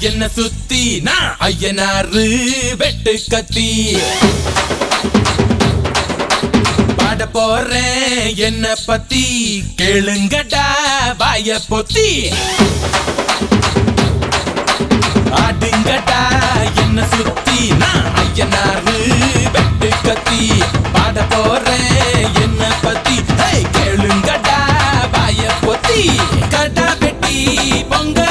என்ன சுத்தி நான் ஐயனாரு வெட்டு கத்தி. பாட போறேன் என்ன பத்தி. கேளுங்கடா வாய பொத்தி. ஆடுங்கடா என்ன சுத்தி நான் ஐயனாரு வெட்டு கத்தி. பாட போறேன் என்ன பத்தி. கேளுங்கடா வாய பொத்தி. கடா வெட்டி பொங்க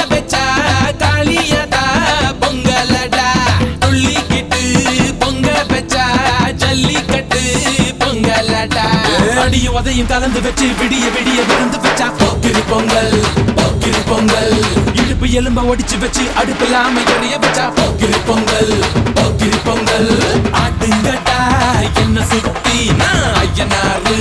அடிய உதையும் கலந்து வச்சு விடிய விடிய விழுந்து வச்சா போக்கிரி பொங்கல் போக்கிரி பொங்கல். இடுப்பு எலும்ப ஒடிச்சு வச்சு அடுப்பில்லாம எறிய வச்சா போக்கிரி பொங்கல் போக்கிரி பொங்கல். ஆட்டுங்கட்டா என்ன சுத்தி நான் ஐயனாரு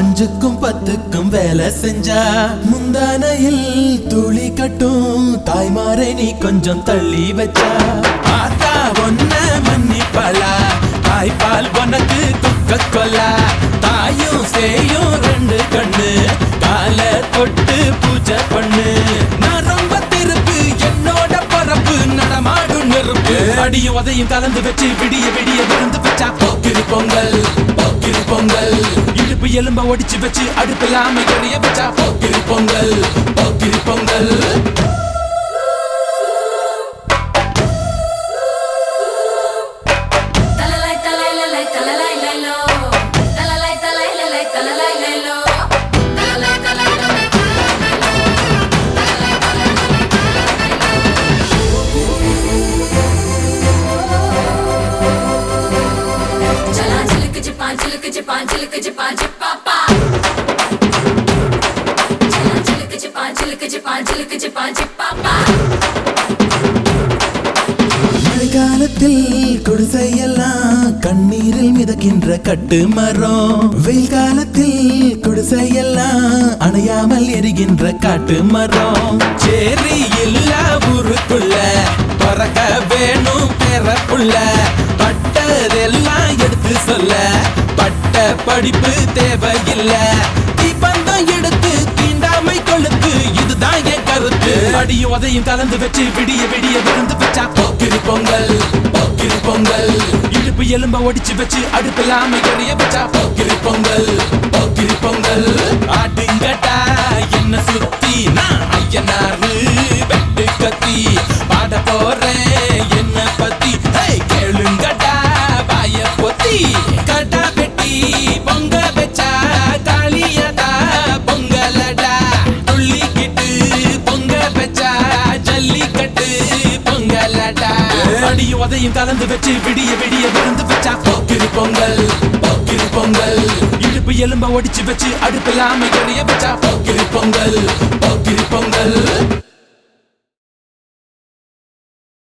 அஞ்சுக்கும் பத்துக்கும் வேலை செஞ்சா முந்தானையில் துளி கட்டும். தாய்மாரை நீ கொஞ்சம் தள்ளி வச்சா. ஆத்தா ஒன்ன மன்னிப்பாளா தாய்ப்பால் உனக்கு துக்க கொல்லா தாயும் சேயும் ரெண்டு கண்ணு. கால தொட்டு பூஜை பண்ணு. நான் ரொம்ப திருப்பு என்னோட பரப்பு. நடமாடும் நெருப்பு. அடியும் உதையும் கலந்து வச்சு விடிய விடிய திறந்து வச்சா. போக்கிரி பொங்கல் போக்கிரி பொங்கல். இடுப்பு எலும்ப ஒடிச்சு வச்சு அடுப்பில்லாம எறிய வச்சா பொங்கல் போக்கிரி பொங்கல் ஜிலுக்கு ஜிப்பா ஜிப்பாப்பா ஜிலுக்கு ஜிப்பா ஜிலுக்கு ஜிப்பா ஜிலுக்கு ஜிப்பா ஜிப்பாப்பா மழைக்காலத்தில் குடிசையெல்லாம் கண்ணீரில் மிதக்கின்ற கட்டு வெயில் காலத்தில் குடிசையெல்லாம் அணையாமல் எரிகின்ற காட்டு மரம். சேரி இல்லா ஊருக்குள்ள பறக்க வேணும் பிறப்புள்ள பட்டதெல்லாம் எடுத்து சொல்ல பட்ட படிப்பு தேவையில்ல. தீப்பந்தம் எடுத்து தீண்டாமை கொழுத்து இதுதான் என் கருத்து. அடியும் உதையும் கலந்து வச்சு விடிய விடிய விழுந்து வச்சா போக்கிரி பொங்கல் போக்கிரி பொங்கல். இடுப்பு எலும்ப ஒடிச்சு வச்சு அடுப்பில்லாம எறிய வச்சா போக்கிரி பொங்கல் போக்கிரி பொங்கல். அடுங்கட்டா என்ன சுத்தி நான் ஐயனாரு உதையும் கலந்து வச்சு விடிய விடிய விருந்து வச்சா போக்கிரி பொங்கல் போக்கிரி பொங்கல். இடுப்பு எலும்ப ஒடிச்சு வச்சு அடுப்பில்லாம எறிய வச்சா போக்கிரி பொங்கல் போக்கிரி பொங்கல்.